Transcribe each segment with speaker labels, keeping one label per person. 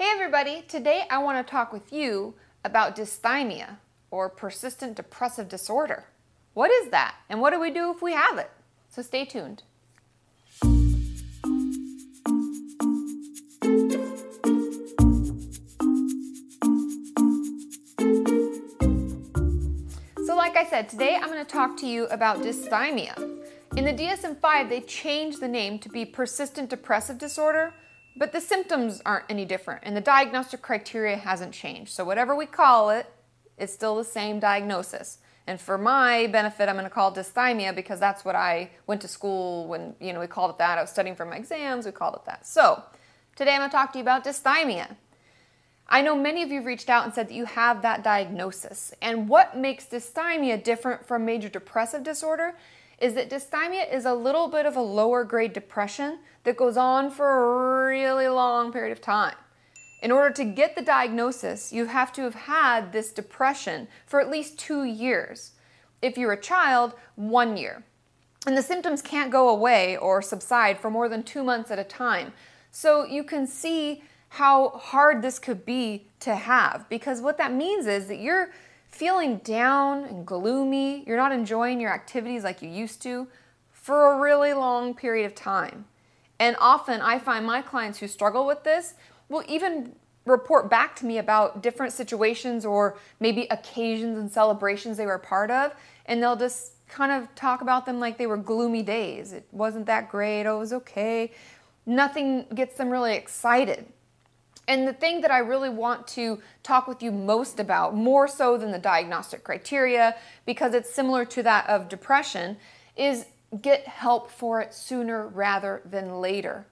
Speaker 1: Hey everybody, today I want to talk with you about dysthymia or persistent depressive disorder. What is that and what do we do if we have it? So stay tuned. So, like I said, today I'm going to talk to you about dysthymia. In the DSM 5, they changed the name to be persistent depressive disorder but the symptoms aren't any different, and the diagnostic criteria hasn't changed. So, whatever we call it, it's still the same diagnosis. And for my benefit, I'm going to call it dysthymia because that's what I went to school when, you know, we called it that. I was studying for my exams, we called it that. So, today I'm going to talk to you about dysthymia. I know many of you reached out and said that you have that diagnosis. And what makes dysthymia different from major depressive disorder is that dysthymia is a little bit of a lower grade depression that goes on for a really long period of time. In order to get the diagnosis, you have to have had this depression for at least two years. If you're a child, one year. And the symptoms can't go away or subside for more than two months at a time. So you can see how hard this could be to have because what that means is that you're feeling down and gloomy, you're not enjoying your activities like you used to for a really long period of time. And often I find my clients who struggle with this will even report back to me about different situations or maybe occasions and celebrations they were a part of, and they'll just kind of talk about them like they were gloomy days. It wasn't that great, oh, it was okay. Nothing gets them really excited. And the thing that I really want to talk with you most about, more so than the diagnostic criteria, because it's similar to that of depression, is get help for it sooner rather than later.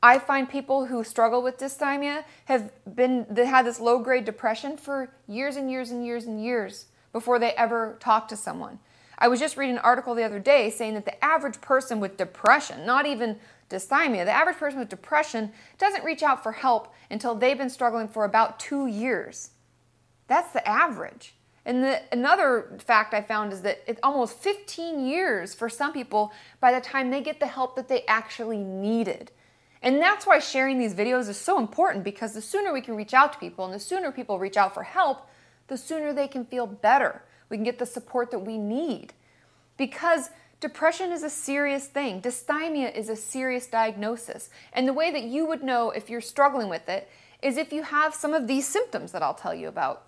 Speaker 1: I find people who struggle with dysthymia have been they had this low grade depression for years and years and years and years before they ever talk to someone. I was just reading an article the other day saying that the average person with depression, not even dysthymia, the average person with depression doesn't reach out for help until they've been struggling for about two years. That's the average. And the, another fact I found is that it's almost 15 years for some people by the time they get the help that they actually needed. And that's why sharing these videos is so important because the sooner we can reach out to people and the sooner people reach out for help, the sooner they can feel better. We can get the support that we need. Because Depression is a serious thing. Dysthymia is a serious diagnosis. And the way that you would know if you're struggling with it is if you have some of these symptoms that I'll tell you about.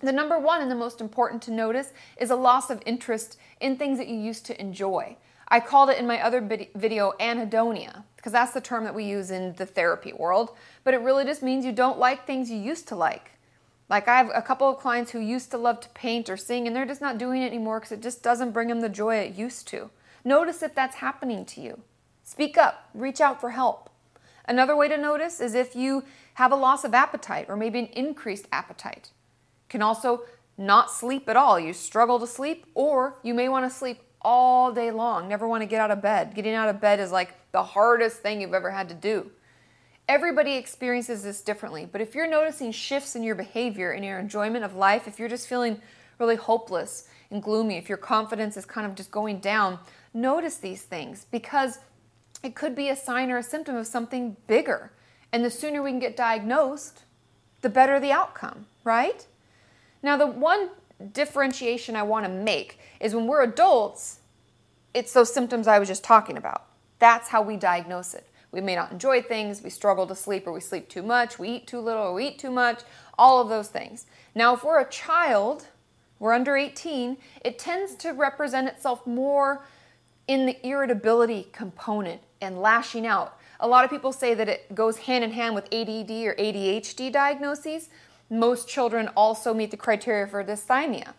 Speaker 1: The number one and the most important to notice is a loss of interest in things that you used to enjoy. I called it in my other video anhedonia because that's the term that we use in the therapy world, but it really just means you don't like things you used to like. Like I have a couple of clients who used to love to paint or sing and they're just not doing it anymore because it just doesn't bring them the joy it used to. Notice if that's happening to you. Speak up, reach out for help. Another way to notice is if you have a loss of appetite or maybe an increased appetite. Can also not sleep at all. You struggle to sleep or you may want to sleep all day long, never want to get out of bed. Getting out of bed is like the hardest thing you've ever had to do. Everybody experiences this differently, but if you're noticing shifts in your behavior and your enjoyment of life, if you're just feeling really hopeless and gloomy, if your confidence is kind of just going down, notice these things because it could be a sign or a symptom of something bigger. And the sooner we can get diagnosed, the better the outcome, right? Now, the one differentiation I want to make is when we're adults, it's those symptoms I was just talking about. That's how we diagnose it. We may not enjoy things, we struggle to sleep, or we sleep too much, we eat too little, or we eat too much, all of those things. Now, if we're a child, we're under 18, it tends to represent itself more in the irritability component and lashing out. A lot of people say that it goes hand in hand with ADD or ADHD diagnoses. Most children also meet the criteria for dysthymia,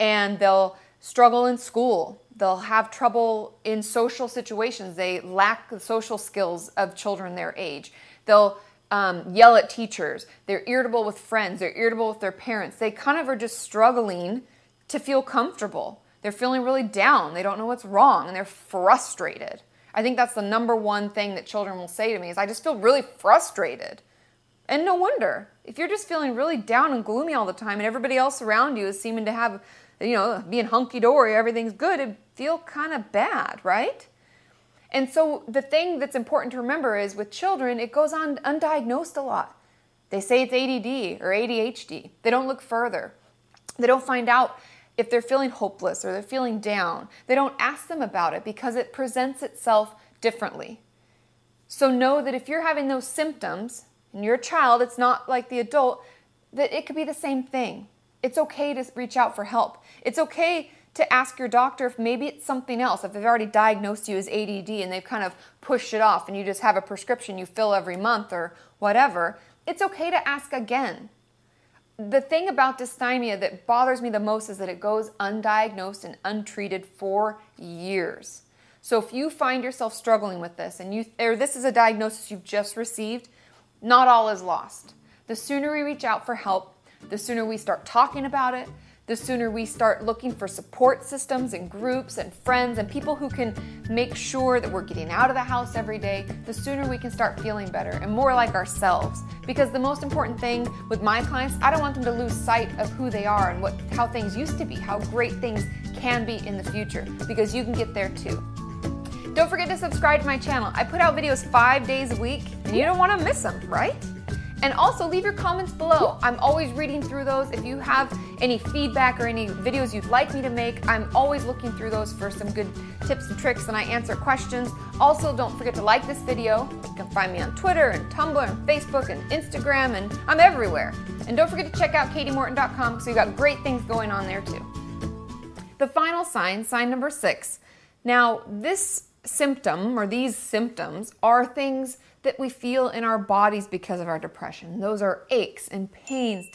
Speaker 1: and they'll struggle in school. They'll have trouble in social situations. They lack the social skills of children their age. They'll um, yell at teachers. They're irritable with friends. They're irritable with their parents. They kind of are just struggling to feel comfortable. They're feeling really down. They don't know what's wrong and they're frustrated. I think that's the number one thing that children will say to me is I just feel really frustrated. And no wonder. If you're just feeling really down and gloomy all the time and everybody else around you is seeming to have you know, being hunky dory, everything's good, it feel kind of bad, right? And so the thing that's important to remember is with children, it goes on undiagnosed a lot. They say it's ADD or ADHD. They don't look further. They don't find out if they're feeling hopeless or they're feeling down. They don't ask them about it because it presents itself differently. So know that if you're having those symptoms and you're a child, it's not like the adult, that it could be the same thing. It's okay to reach out for help. It's okay to ask your doctor if maybe it's something else, if they've already diagnosed you as ADD and they've kind of pushed it off and you just have a prescription you fill every month or whatever, it's okay to ask again. The thing about dysthymia that bothers me the most is that it goes undiagnosed and untreated for years. So if you find yourself struggling with this and you or this is a diagnosis you've just received, not all is lost. The sooner we reach out for help, the sooner we start talking about it, the sooner we start looking for support systems and groups and friends and people who can make sure that we're getting out of the house every day, the sooner we can start feeling better and more like ourselves. Because the most important thing with my clients, I don't want them to lose sight of who they are and what how things used to be, how great things can be in the future because you can get there too. Don't forget to subscribe to my channel. I put out videos 5 days a week and you don't want to miss them, right? And also leave your comments below. I'm always reading through those. If you have any feedback or any videos you'd like me to make, I'm always looking through those for some good tips and tricks and I answer questions. Also, don't forget to like this video. You can find me on Twitter and Tumblr and Facebook and Instagram and I'm everywhere. And don't forget to check out katimorton.com because we've got great things going on there too. The final sign, sign number six. Now, this symptom or these symptoms are things that we feel in our bodies because of our depression. Those are aches and pains,